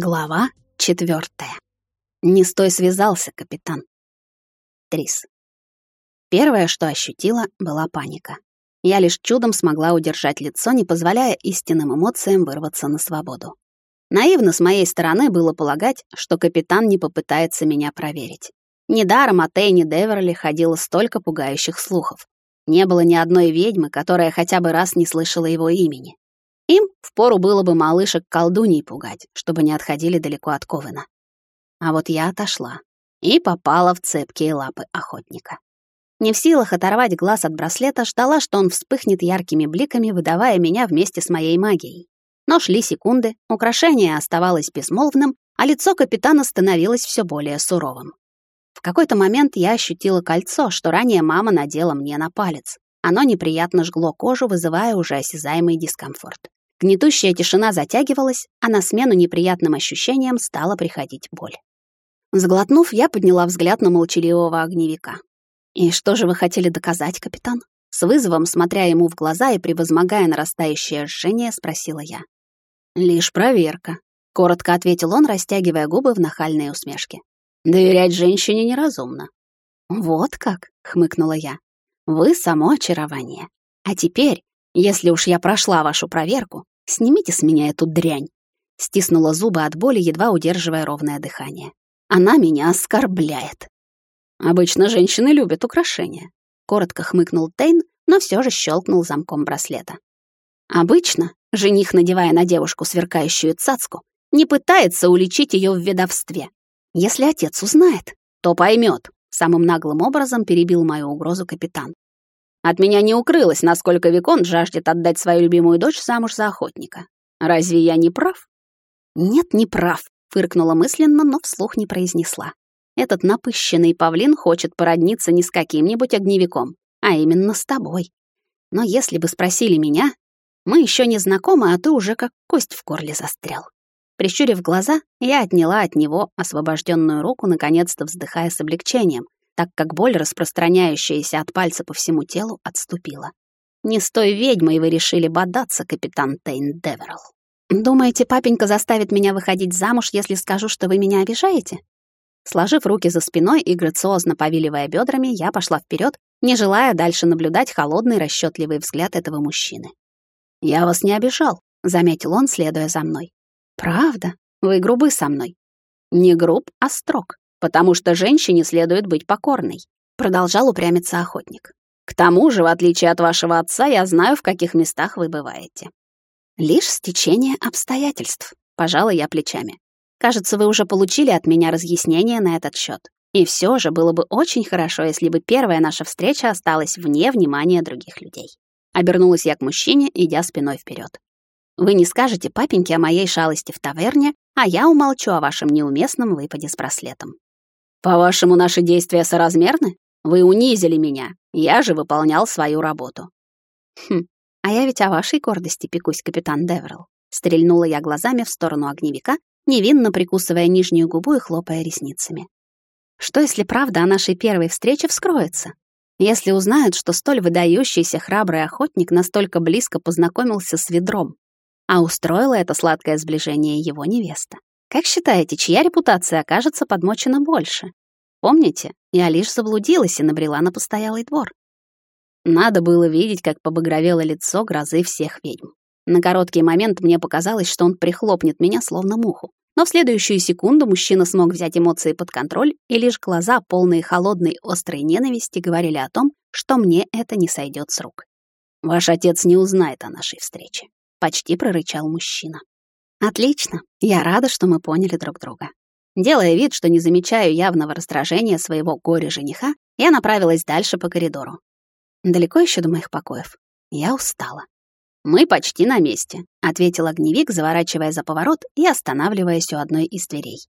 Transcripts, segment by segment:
Глава четвертая. Не стой связался, капитан. Трис. Первое, что ощутила, была паника. Я лишь чудом смогла удержать лицо, не позволяя истинным эмоциям вырваться на свободу. Наивно с моей стороны было полагать, что капитан не попытается меня проверить. Недаром о Тейне Деверли ходило столько пугающих слухов. Не было ни одной ведьмы, которая хотя бы раз не слышала его имени. Им впору было бы малышек колдуней пугать, чтобы не отходили далеко от Ковена. А вот я отошла и попала в цепкие лапы охотника. Не в силах оторвать глаз от браслета, ждала, что он вспыхнет яркими бликами, выдавая меня вместе с моей магией. Но шли секунды, украшение оставалось безмолвным, а лицо капитана становилось все более суровым. В какой-то момент я ощутила кольцо, что ранее мама надела мне на палец. Оно неприятно жгло кожу, вызывая уже осязаемый дискомфорт. Гнетущая тишина затягивалась, а на смену неприятным ощущениям стала приходить боль. Сглотнув, я подняла взгляд на молчаливого огневика. «И что же вы хотели доказать, капитан?» С вызовом, смотря ему в глаза и превозмогая нарастающее жжение, спросила я. «Лишь проверка», — коротко ответил он, растягивая губы в нахальной усмешке. «Доверять женщине неразумно». «Вот как», — хмыкнула я. «Вы само очарование. А теперь если уж я прошла вашу проверку, снимите с меня эту дрянь. Стиснула зубы от боли, едва удерживая ровное дыхание. Она меня оскорбляет. Обычно женщины любят украшения. Коротко хмыкнул Тейн, но все же щелкнул замком браслета. Обычно жених, надевая на девушку сверкающую цацку, не пытается уличить ее в ведовстве. Если отец узнает, то поймет. Самым наглым образом перебил мою угрозу капитан. От меня не укрылось, насколько Викон жаждет отдать свою любимую дочь замуж за охотника. Разве я не прав? Нет, не прав, фыркнула мысленно, но вслух не произнесла. Этот напыщенный павлин хочет породниться не с каким-нибудь огневиком, а именно с тобой. Но если бы спросили меня, мы еще не знакомы, а ты уже как кость в горле застрял. Прищурив глаза, я отняла от него освобожденную руку, наконец-то вздыхая с облегчением, так как боль, распространяющаяся от пальца по всему телу, отступила. «Не с той ведьмой вы решили бодаться, капитан Тейн Деверл. Думаете, папенька заставит меня выходить замуж, если скажу, что вы меня обижаете?» Сложив руки за спиной и грациозно повиливая бедрами, я пошла вперед, не желая дальше наблюдать холодный расчетливый взгляд этого мужчины. «Я вас не обижал», — заметил он, следуя за мной. «Правда? Вы грубы со мной». «Не груб, а строг потому что женщине следует быть покорной», — продолжал упрямиться охотник. «К тому же, в отличие от вашего отца, я знаю, в каких местах вы бываете». «Лишь стечение обстоятельств», — пожала я плечами. «Кажется, вы уже получили от меня разъяснение на этот счет. И все же было бы очень хорошо, если бы первая наша встреча осталась вне внимания других людей». Обернулась я к мужчине, идя спиной вперед. «Вы не скажете папеньке о моей шалости в таверне, а я умолчу о вашем неуместном выпаде с браслетом. По-вашему, наши действия соразмерны? Вы унизили меня, я же выполнял свою работу. Хм, а я ведь о вашей гордости пекусь, капитан Деверл. Стрельнула я глазами в сторону огневика, невинно прикусывая нижнюю губу и хлопая ресницами. Что если правда о нашей первой встрече вскроется? Если узнают, что столь выдающийся храбрый охотник настолько близко познакомился с ведром, а устроила это сладкое сближение его невеста. Как считаете, чья репутация окажется подмочена больше? Помните, я лишь заблудилась и набрела на постоялый двор. Надо было видеть, как побагровело лицо грозы всех ведьм. На короткий момент мне показалось, что он прихлопнет меня словно муху. Но в следующую секунду мужчина смог взять эмоции под контроль, и лишь глаза, полные холодной острой ненависти, говорили о том, что мне это не сойдет с рук. «Ваш отец не узнает о нашей встрече», — почти прорычал мужчина. Отлично. Я рада, что мы поняли друг друга. Делая вид, что не замечаю явного раздражения своего горя-жениха, я направилась дальше по коридору. Далеко еще до моих покоев. Я устала. «Мы почти на месте», — ответил огневик, заворачивая за поворот и останавливаясь у одной из дверей.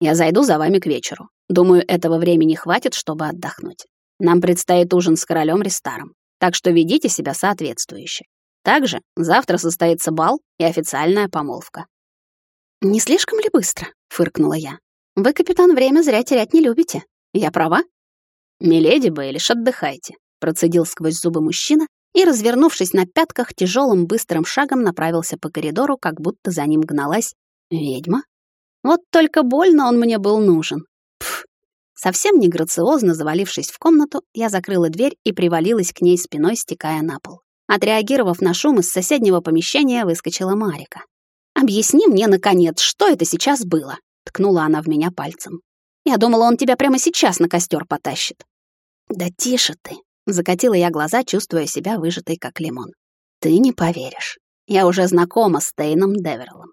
«Я зайду за вами к вечеру. Думаю, этого времени хватит, чтобы отдохнуть. Нам предстоит ужин с королем Рестаром, так что ведите себя соответствующе. Также завтра состоится бал и официальная помолвка. «Не слишком ли быстро?» — фыркнула я. «Вы, капитан, время зря терять не любите. Я права?» «Миледи Бейлиш, отдыхайте», — процедил сквозь зубы мужчина и, развернувшись на пятках, тяжелым быстрым шагом направился по коридору, как будто за ним гналась ведьма. Вот только больно он мне был нужен. Пф. Совсем не грациозно завалившись в комнату, я закрыла дверь и привалилась к ней спиной, стекая на пол. Отреагировав на шум, из соседнего помещения выскочила Марика. «Объясни мне, наконец, что это сейчас было?» — ткнула она в меня пальцем. «Я думала, он тебя прямо сейчас на костер потащит». «Да тише ты!» — закатила я глаза, чувствуя себя выжатой, как лимон. «Ты не поверишь. Я уже знакома с Тейном Деверлом.